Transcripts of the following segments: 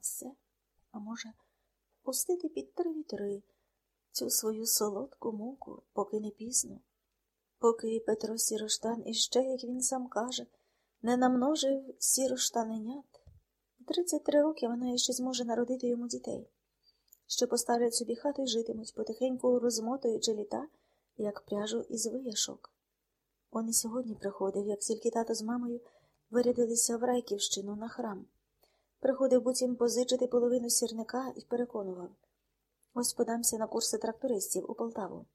все, а може, пустити під три вітри цю свою солодку муку, поки не пізно, поки Петро Сіроштан іще, як він сам каже, не намножив сіроштаненят. У 33 роки вона іще зможе народити йому дітей, що поставлять собі хату й житимуть, потихеньку розмотуючи літа, як пряжу із вияшок. Он і сьогодні приходив, як тільки тато з мамою вирядилися в Райківщину на храм. Приходив буцім позичити половину сірника і переконував. Ось подамся на курси трактористів у Полтаву.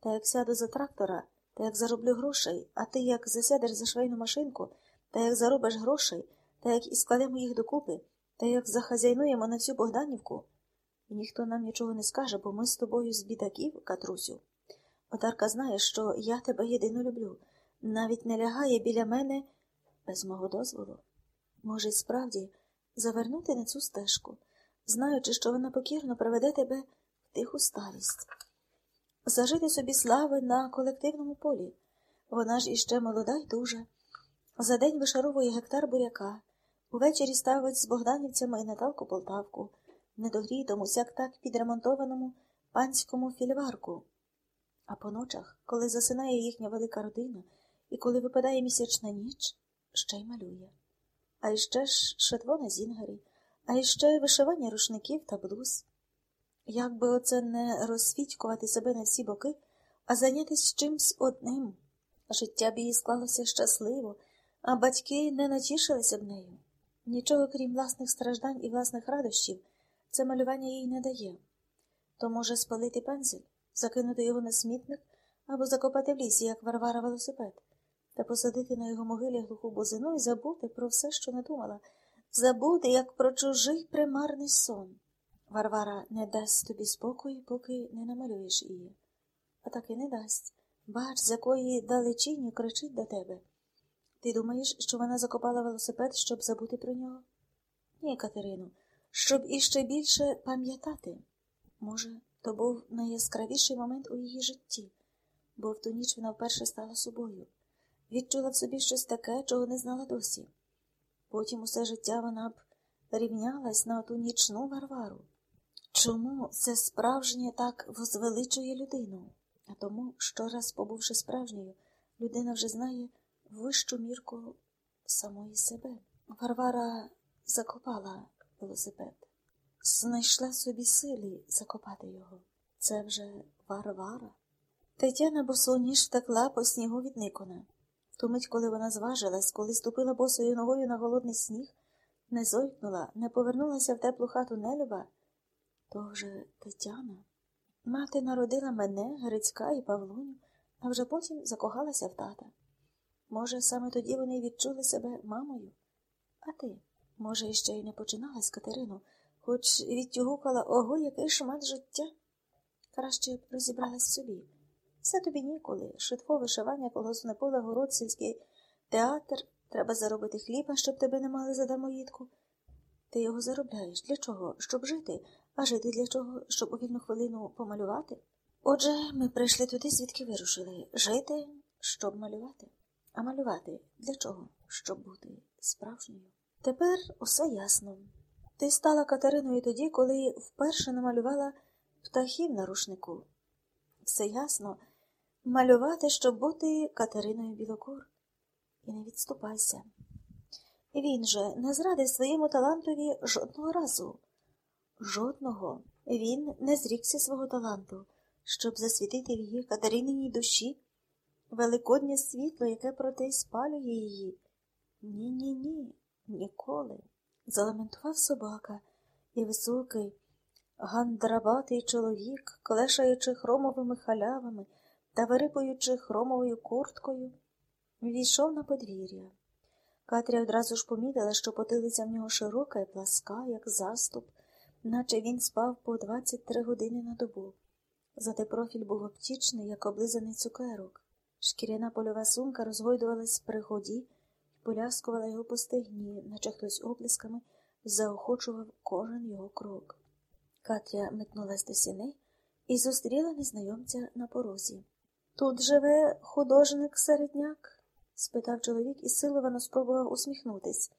Та як сяду за трактора, та як зароблю грошей, а ти як засядеш за швейну машинку, та як заробиш грошей, та як і складемо їх докупи, та як захазяйнуємо на всю Богданівку, ніхто нам нічого не скаже, бо ми з тобою з бідаків, Катрусю. Одарка знає, що я тебе єдино люблю, навіть не лягає біля мене без мого дозволу. Може, справді завернути на цю стежку, знаючи, що вона покірно приведе тебе в тиху старість, зажити собі слави на колективному полі. Вона ж іще молода й дуже. За день вишаровує гектар буряка, увечері ставить з богданівцями і Наталку Полтавку, недогрітому, сяк так підремонтованому панському фільварку. А по ночах, коли засинає їхня велика родина, і коли випадає місячна ніч, ще й малює. А іще ж шитво на зінгері, а іще вишивання рушників та блуз. Як би оце не розсвідькувати себе на всі боки, а зайнятися чимсь одним. Життя б її склалося щасливо, а батьки не натішилися б нею. Нічого, крім власних страждань і власних радощів, це малювання їй не дає. То може спалити пензель, закинути його на смітник або закопати в лісі, як Варвара велосипед та посадити на його могилі глуху бузину і забути про все, що не думала, забути, як про чужий примарний сон. Варвара не дасть тобі спокою, поки не намалюєш її. А так і не дасть. Бач, з якої далечині кричить до тебе. Ти думаєш, що вона закопала велосипед, щоб забути про нього? Ні, Катерину, щоб іще більше пам'ятати. Може, то був найяскравіший момент у її житті, бо в ту ніч вона вперше стала собою відчула в собі щось таке, чого не знала досі. Потім усе життя вона б рівнялась на ту нічну Варвару. Чому це справжнє так возвеличує людину? А тому, що раз побувши справжньою, людина вже знає вищу мірку самої себе. Варвара закопала велосипед, знайшла собі силі закопати його. Це вже Варвара. Тетяна босоніж втекла по снігу від Никона. Ту мить, коли вона зважилась, коли ступила босою ногою на голодний сніг, не зойкнула, не повернулася в теплу хату нелюба, то вже Тетяна. Мати народила мене, Грицька і Павлуню, а вже потім закохалася в тата. Може, саме тоді вони відчули себе мамою? А ти, може, іще й не починала з Катерину, хоч відтюгукала ого, який шмат життя. Краще б розібралась собі. Все тобі ніколи. Швидко вишивання, колгосне поле, город, сільський театр. Треба заробити хліба, щоб тебе не мали за дармоїдку. Ти його заробляєш. Для чого? Щоб жити. А жити для чого? Щоб у вільну хвилину помалювати? Отже, ми прийшли туди, звідки вирушили. Жити, щоб малювати. А малювати для чого? Щоб бути справжньою. Тепер усе ясно. Ти стала Катериною тоді, коли вперше намалювала птахів на рушнику. Все ясно малювати, щоб бути Катериною Білокур. І не відступайся. Він же не зрадив своєму талантові жодного разу. Жодного. Він не зрікся свого таланту, щоб засвітити в її Катерининій душі великоднє світло, яке проте спалює її. Ні, ні, ні, ніколи. Залементував собака і високий, гандрабатий чоловік, клешаючи хромовими халявами та, вирипуючи хромовою курткою, війшов на подвір'я. Катря одразу ж помітила, що потилиця в нього широка і пласка, як заступ, наче він спав по 23 години на добу. Зате профіль був обтічний, як облизаний цукерок. Шкіряна польова сумка розгойдувалась при ході поляскувала його по стегні, наче хтось облисками заохочував кожен його крок. Катря метнулась до сіней і зустріла незнайомця на порозі. Тут живе художник середняк? спитав чоловік і силовано спробував усміхнутись.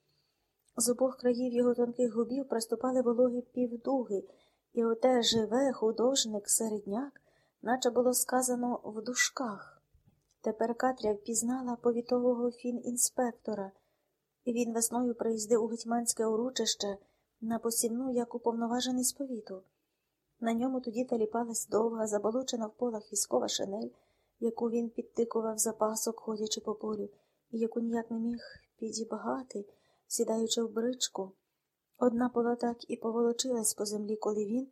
З обох країв його тонких губів приступали вологі півдуги, і оте живе художник середняк, наче було сказано в дужках. Тепер Катря впізнала повітового фінінспектора. Він весною приїздив у гетьманське урочище на посівну як уповноважений з повіту. На ньому тоді таліпалась довга, заболочена в полах військова шинель, яку він підтикував за пасок, ходячи по полю, і яку ніяк не міг підібгати, сідаючи в бричку. Одна пола так і поволочилась по землі, коли він,